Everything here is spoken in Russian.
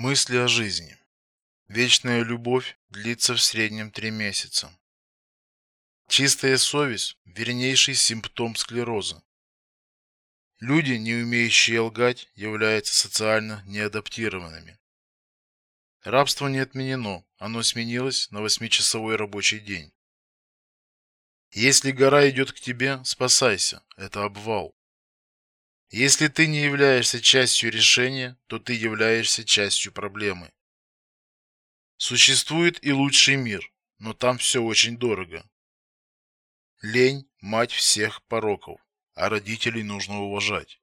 Мысли о жизни. Вечная любовь длится в среднем три месяца. Чистая совесть вернейший симптом склероза. Люди, не умеющие лгать, являются социально неадаптированными. Рабство не отменено, оно сменилось на восьмичасовой рабочий день. Если гора идет к тебе, спасайся, это обвал. Если ты не являешься частью решения, то ты являешься частью проблемы. Существует и лучший мир, но там все очень дорого. Лень мать всех пороков, а родителей нужно уважать.